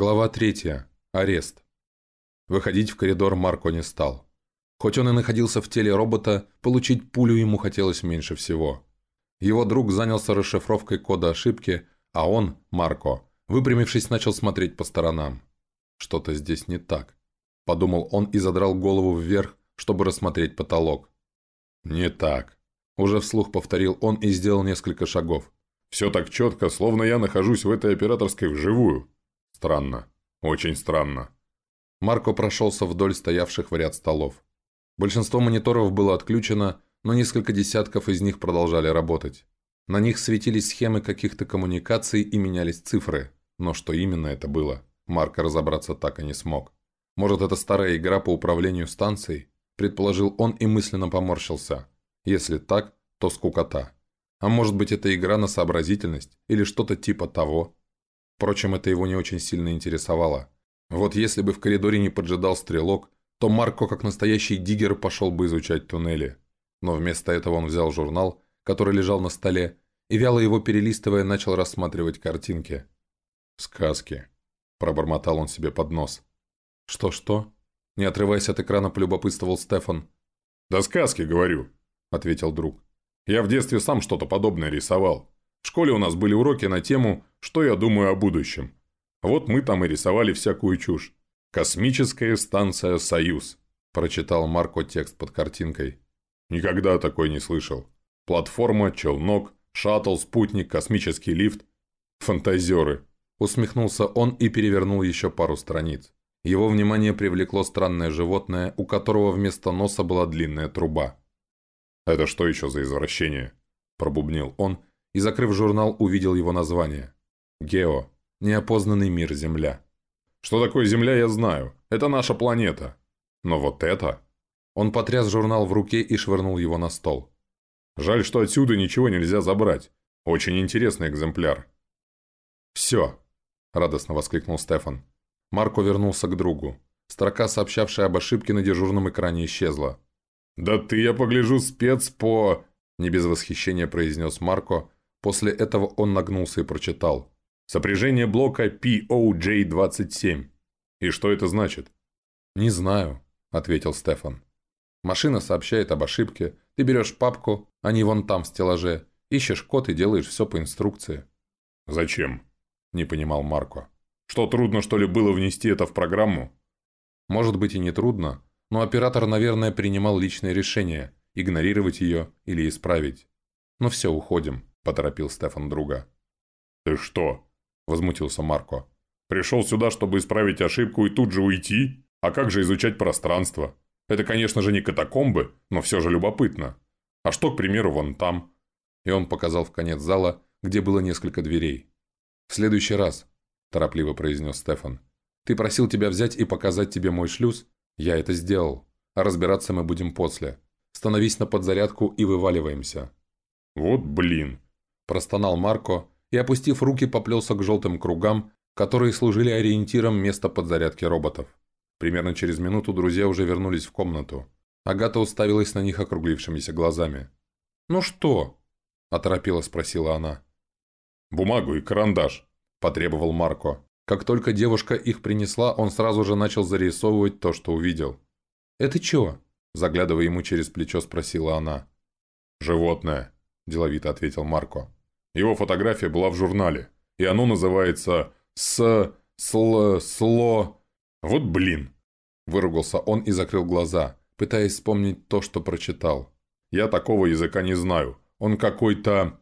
Глава 3. Арест. Выходить в коридор Марко не стал. Хоть он и находился в теле робота, получить пулю ему хотелось меньше всего. Его друг занялся расшифровкой кода ошибки, а он, Марко, выпрямившись, начал смотреть по сторонам. «Что-то здесь не так», – подумал он и задрал голову вверх, чтобы рассмотреть потолок. «Не так», – уже вслух повторил он и сделал несколько шагов. «Все так четко, словно я нахожусь в этой операторской вживую. Странно. Очень странно». Марко прошелся вдоль стоявших в ряд столов. Большинство мониторов было отключено, но несколько десятков из них продолжали работать. На них светились схемы каких-то коммуникаций и менялись цифры, но что именно это было, Марко разобраться так и не смог. Может, это старая игра по управлению станцией? Предположил он и мысленно поморщился. Если так, то скукота. А может быть, это игра на сообразительность или что-то типа того? Впрочем, это его не очень сильно интересовало. Вот если бы в коридоре не поджидал стрелок, то Марко, как настоящий диггер, пошел бы изучать туннели. Но вместо этого он взял журнал, который лежал на столе, и, вяло его перелистывая, начал рассматривать картинки. «Сказки», – пробормотал он себе под нос. «Что-что?» – не отрываясь от экрана, полюбопытствовал Стефан. «Да сказки, говорю», – ответил друг. «Я в детстве сам что-то подобное рисовал. В школе у нас были уроки на тему «Что я думаю о будущем». Вот мы там и рисовали всякую чушь. «Космическая станция «Союз», – прочитал Марко текст под картинкой. «Никогда такой не слышал. Платформа, челнок, шаттл, спутник, космический лифт. Фантазеры». Усмехнулся он и перевернул еще пару страниц. Его внимание привлекло странное животное, у которого вместо носа была длинная труба. «Это что еще за извращение?» – пробубнил он и, закрыв журнал, увидел его название. «Гео. Неопознанный мир Земля». Что такое Земля, я знаю. Это наша планета. Но вот это... Он потряс журнал в руке и швырнул его на стол. Жаль, что отсюда ничего нельзя забрать. Очень интересный экземпляр. «Все!» – радостно воскликнул Стефан. Марко вернулся к другу. Строка, сообщавшая об ошибке на дежурном экране, исчезла. «Да ты, я погляжу, спец по...» – не без восхищения произнес Марко. После этого он нагнулся и прочитал. Сопряжение блока POJ-27. И что это значит? «Не знаю», – ответил Стефан. «Машина сообщает об ошибке. Ты берешь папку, а не вон там в стеллаже, ищешь код и делаешь все по инструкции». «Зачем?» – не понимал Марко. «Что, трудно, что ли, было внести это в программу?» «Может быть и не трудно, но оператор, наверное, принимал личное решение – игнорировать ее или исправить. «Ну все, уходим», – поторопил Стефан друга. «Ты что, возмутился Марко. «Пришел сюда, чтобы исправить ошибку и тут же уйти? А как же изучать пространство? Это, конечно же, не катакомбы, но все же любопытно. А что, к примеру, вон там?» И он показал в конец зала, где было несколько дверей. «В следующий раз», – торопливо произнес Стефан. «Ты просил тебя взять и показать тебе мой шлюз? Я это сделал. А разбираться мы будем после. Становись на подзарядку и вываливаемся». «Вот блин», – простонал Марко, и, опустив руки, поплелся к желтым кругам, которые служили ориентиром места подзарядки роботов. Примерно через минуту друзья уже вернулись в комнату. Агата уставилась на них округлившимися глазами. «Ну что?» – оторопела спросила она. «Бумагу и карандаш», – потребовал Марко. Как только девушка их принесла, он сразу же начал зарисовывать то, что увидел. «Это чё?» – заглядывая ему через плечо, спросила она. «Животное», – деловито ответил Марко. Его фотография была в журнале, и оно называется «С... Сло... Сло...» «Вот блин!» Выругался он и закрыл глаза, пытаясь вспомнить то, что прочитал. «Я такого языка не знаю. Он какой-то...»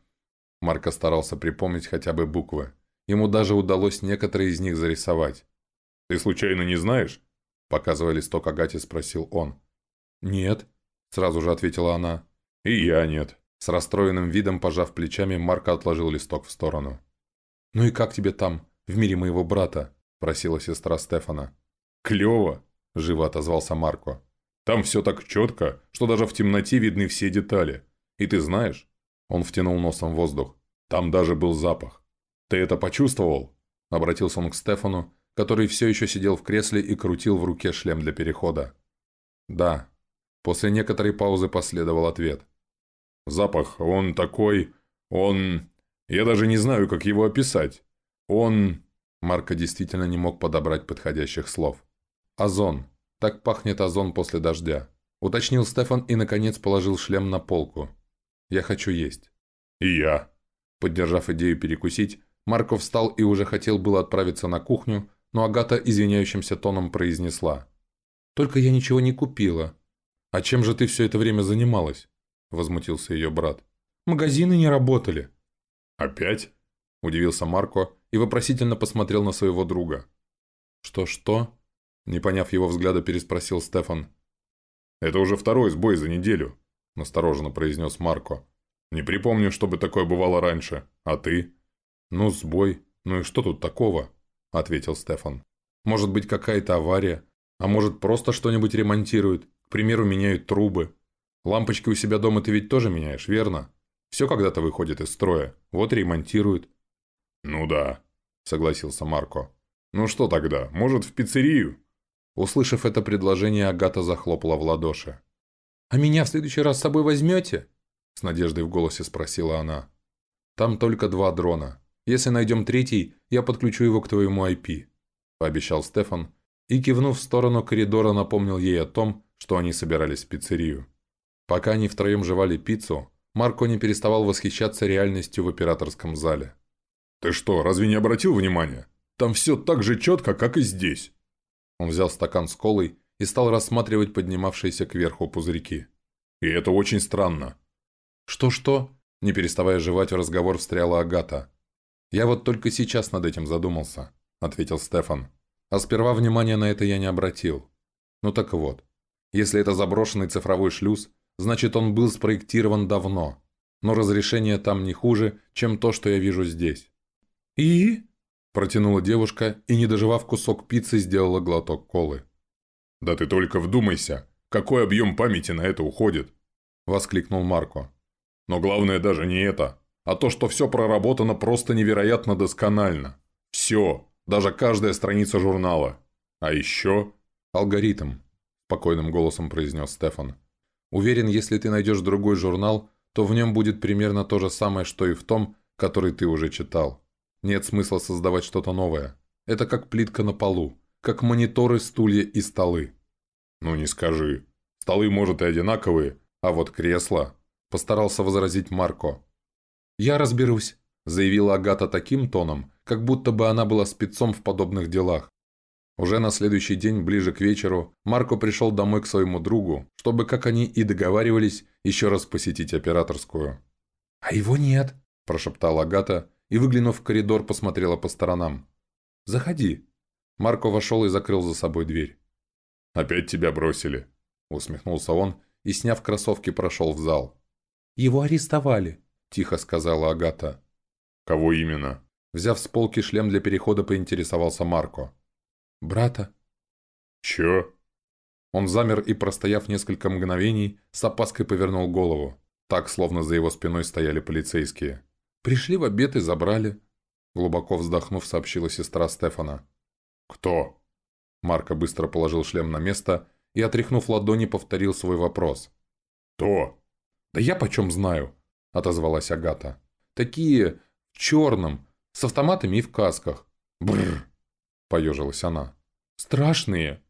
Марко старался припомнить хотя бы буквы. Ему даже удалось некоторые из них зарисовать. «Ты случайно не знаешь?» Показывая листок Агате, спросил он. «Нет», — сразу же ответила она. «И я нет», с расстроенным видом, пожав плечами, Марко отложил листок в сторону. «Ну и как тебе там, в мире моего брата?» – просила сестра Стефана. «Клево!» – живо отозвался Марко. «Там все так четко, что даже в темноте видны все детали. И ты знаешь...» Он втянул носом воздух. «Там даже был запах. Ты это почувствовал?» Обратился он к Стефану, который все еще сидел в кресле и крутил в руке шлем для перехода. «Да». После некоторой паузы последовал ответ – Запах, он такой... Он... Я даже не знаю, как его описать. Он... Марко действительно не мог подобрать подходящих слов. «Озон. Так пахнет озон после дождя», – уточнил Стефан и, наконец, положил шлем на полку. «Я хочу есть». «И я». Поддержав идею перекусить, Марко встал и уже хотел было отправиться на кухню, но Агата извиняющимся тоном произнесла. «Только я ничего не купила». «А чем же ты все это время занималась?» – возмутился ее брат. «Магазины не работали». «Опять?» – удивился Марко и вопросительно посмотрел на своего друга. «Что-что?» Не поняв его взгляда, переспросил Стефан. «Это уже второй сбой за неделю», – настороженно произнес Марко. «Не припомню, чтобы такое бывало раньше. А ты?» «Ну, сбой. Ну и что тут такого?» – ответил Стефан. «Может быть, какая-то авария. А может, просто что-нибудь ремонтируют. К примеру, меняют трубы. Лампочки у себя дома ты ведь тоже меняешь, верно? Все когда-то выходит из строя. Вот ремонтируют». «Ну да», – согласился Марко. «Ну что тогда, может, в пиццерию?» Услышав это предложение, Агата захлопала в ладоши. «А меня в следующий раз с собой возьмете?» С надеждой в голосе спросила она. «Там только два дрона. Если найдем третий, я подключу его к твоему IP», пообещал Стефан и, кивнув в сторону коридора, напомнил ей о том, что они собирались в пиццерию. Пока они втроем жевали пиццу, Марко не переставал восхищаться реальностью в операторском зале. «Ты что, разве не обратил внимания? Там все так же четко, как и здесь». Он взял стакан с колой и стал рассматривать поднимавшиеся кверху пузырьки. «И это очень странно». «Что-что?» – не переставая жевать, в разговор встряла Агата. «Я вот только сейчас над этим задумался», – ответил Стефан. «А сперва внимания на это я не обратил. Ну так вот, если это заброшенный цифровой шлюз, значит он был спроектирован давно, но разрешение там не хуже, чем то, что я вижу здесь». «И?» Протянула девушка и, не доживав кусок пиццы, сделала глоток колы. «Да ты только вдумайся, какой объем памяти на это уходит!» Воскликнул Марко. «Но главное даже не это, а то, что все проработано просто невероятно досконально. Все, даже каждая страница журнала. А еще...» «Алгоритм», – спокойным голосом произнес Стефан. «Уверен, если ты найдешь другой журнал, то в нем будет примерно то же самое, что и в том, который ты уже читал». Нет смысла создавать что-то новое. Это как плитка на полу, как мониторы, стулья и столы. Ну не скажи. Столы, может, и одинаковые, а вот кресла... Постарался возразить Марко. «Я разберусь», – заявила Агата таким тоном, как будто бы она была спецом в подобных делах. Уже на следующий день, ближе к вечеру, Марко пришел домой к своему другу, чтобы, как они и договаривались, еще раз посетить операторскую. «А его нет», – прошептала Агата, и, выглянув в коридор, посмотрела по сторонам. «Заходи». Марко вошел и закрыл за собой дверь. «Опять тебя бросили», — усмехнулся он и, сняв кроссовки, прошел в зал. «Его арестовали», — тихо сказала Агата. «Кого именно?» Взяв с полки шлем для перехода, поинтересовался Марко. «Брата». «Чё?» Он замер и, простояв несколько мгновений, с опаской повернул голову. Так, словно за его спиной стояли полицейские. «Пришли в обед и забрали», – глубоко вздохнув, сообщила сестра Стефана. «Кто?» Марко быстро положил шлем на место и, отряхнув ладони, повторил свой вопрос. «Кто?» «Да я почем знаю», – отозвалась Агата. «Такие в черном, с автоматами и в касках». «Бррр», – поежилась она. «Страшные».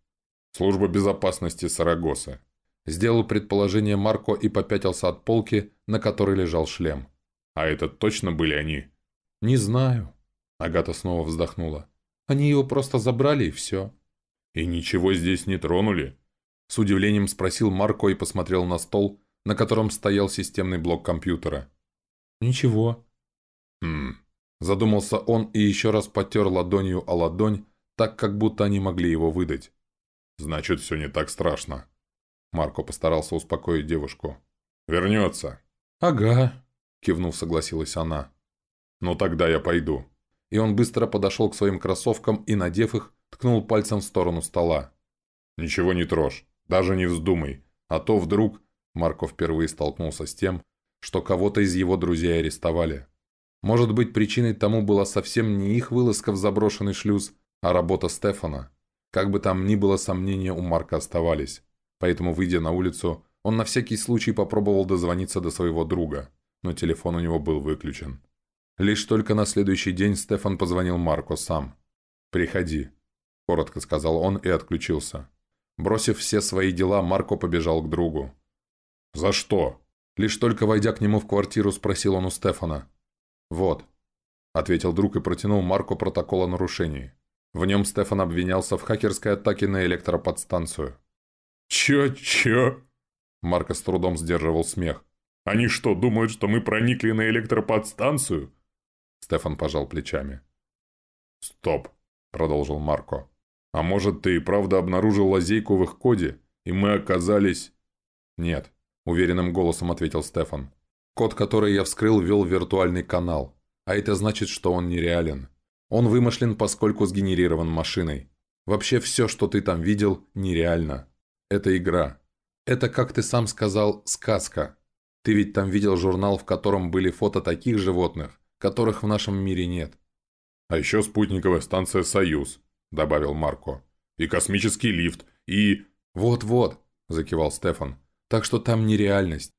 «Служба безопасности Сарагосы». Сделал предположение Марко и попятился от полки, на которой лежал шлем. «А это точно были они?» «Не знаю». Агата снова вздохнула. «Они его просто забрали и все». «И ничего здесь не тронули?» С удивлением спросил Марко и посмотрел на стол, на котором стоял системный блок компьютера. «Ничего». «Хм...» Задумался он и еще раз потер ладонью о ладонь, так как будто они могли его выдать. «Значит, все не так страшно». Марко постарался успокоить девушку. «Вернется». «Ага», кивнув, согласилась она. «Ну тогда я пойду». И он быстро подошел к своим кроссовкам и, надев их, ткнул пальцем в сторону стола. «Ничего не трожь, даже не вздумай, а то вдруг...» Марко впервые столкнулся с тем, что кого-то из его друзей арестовали. Может быть, причиной тому была совсем не их вылазка в заброшенный шлюз, а работа Стефана. Как бы там ни было, сомнения у Марка оставались. Поэтому, выйдя на улицу, он на всякий случай попробовал дозвониться до своего друга но телефон у него был выключен. Лишь только на следующий день Стефан позвонил Марко сам. «Приходи», – коротко сказал он и отключился. Бросив все свои дела, Марко побежал к другу. «За что?» Лишь только войдя к нему в квартиру, спросил он у Стефана. «Вот», – ответил друг и протянул Марко протокол о нарушении. В нем Стефан обвинялся в хакерской атаке на электроподстанцию. «Чё-чё?» Марко с трудом сдерживал смех. «Они что, думают, что мы проникли на электроподстанцию?» Стефан пожал плечами. «Стоп», – продолжил Марко. «А может, ты и правда обнаружил лазейку в их коде, и мы оказались...» «Нет», – уверенным голосом ответил Стефан. «Код, который я вскрыл, вел виртуальный канал, а это значит, что он нереален. Он вымышлен, поскольку сгенерирован машиной. Вообще все, что ты там видел, нереально. Это игра. Это, как ты сам сказал, сказка. Ты ведь там видел журнал, в котором были фото таких животных, которых в нашем мире нет. «А еще спутниковая станция «Союз», — добавил Марко. «И космический лифт, и...» «Вот-вот», — закивал Стефан. «Так что там нереальность».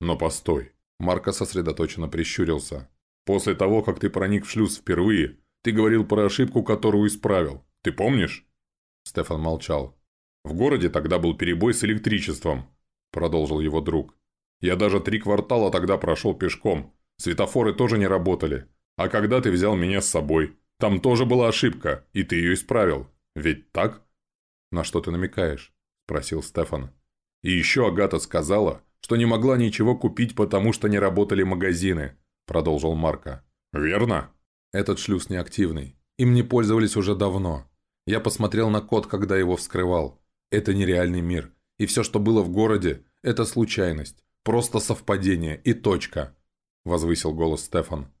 «Но постой». Марко сосредоточенно прищурился. «После того, как ты проник в шлюз впервые, ты говорил про ошибку, которую исправил. Ты помнишь?» Стефан молчал. «В городе тогда был перебой с электричеством», — продолжил его друг. «Я даже три квартала тогда прошел пешком. Светофоры тоже не работали. А когда ты взял меня с собой, там тоже была ошибка, и ты ее исправил. Ведь так?» «На что ты намекаешь?» – спросил Стефан. «И еще Агата сказала, что не могла ничего купить, потому что не работали магазины», – продолжил Марко. «Верно?» «Этот шлюз неактивный. Им не пользовались уже давно. Я посмотрел на код, когда его вскрывал. Это нереальный мир. И все, что было в городе, это случайность. Просто совпадение и точка», – возвысил голос Стефан.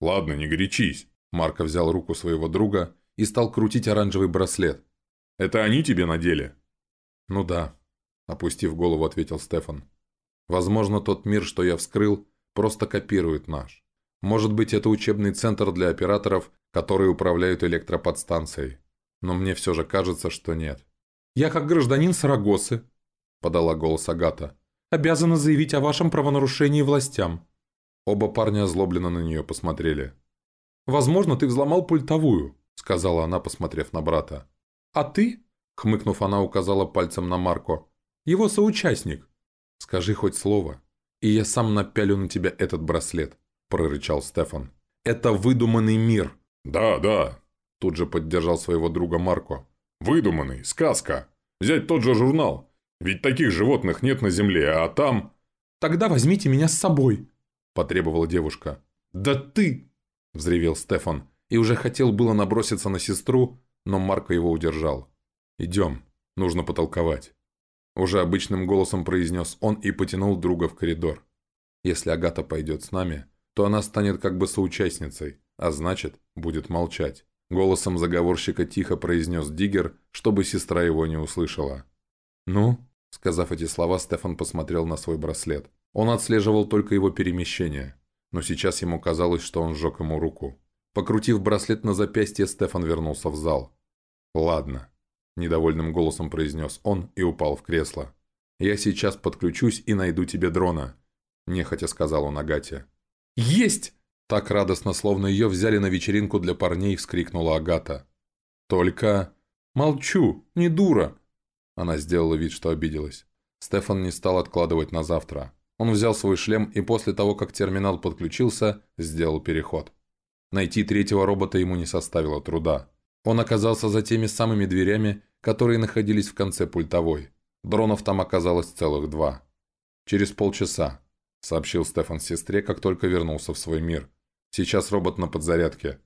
«Ладно, не горячись». Марко взял руку своего друга и стал крутить оранжевый браслет. «Это они тебе надели?» «Ну да», – опустив голову, ответил Стефан. «Возможно, тот мир, что я вскрыл, просто копирует наш. Может быть, это учебный центр для операторов, которые управляют электроподстанцией. Но мне все же кажется, что нет». «Я, как гражданин Сарагосы», – подала голос Агата, – «обязана заявить о вашем правонарушении властям». Оба парня озлобленно на нее посмотрели. «Возможно, ты взломал пультовую», — сказала она, посмотрев на брата. «А ты?» — хмыкнув, она указала пальцем на Марко. «Его соучастник». «Скажи хоть слово, и я сам напялю на тебя этот браслет», — прорычал Стефан. «Это выдуманный мир». «Да, да», — тут же поддержал своего друга Марко. «Выдуманный, сказка. Взять тот же журнал. Ведь таких животных нет на Земле, а там...» «Тогда возьмите меня с собой», – потребовала девушка. «Да ты!» – взревел Стефан. И уже хотел было наброситься на сестру, но Марко его удержал. «Идем, нужно потолковать». Уже обычным голосом произнес он и потянул друга в коридор. «Если Агата пойдет с нами, то она станет как бы соучастницей, а значит, будет молчать». Голосом заговорщика тихо произнес Диггер, чтобы сестра его не услышала. «Ну?» Сказав эти слова, Стефан посмотрел на свой браслет. Он отслеживал только его перемещение, но сейчас ему казалось, что он сжег ему руку. Покрутив браслет на запястье, Стефан вернулся в зал. «Ладно», – недовольным голосом произнес он и упал в кресло. «Я сейчас подключусь и найду тебе дрона», – нехотя сказал он Агате. «Есть!» Так радостно, словно ее взяли на вечеринку для парней, вскрикнула Агата. «Только...» «Молчу, не дура!» Она сделала вид, что обиделась. Стефан не стал откладывать на завтра. Он взял свой шлем и после того, как терминал подключился, сделал переход. Найти третьего робота ему не составило труда. Он оказался за теми самыми дверями, которые находились в конце пультовой. Дронов там оказалось целых два. «Через полчаса», — сообщил Стефан сестре, как только вернулся в свой мир. «Сейчас робот на подзарядке.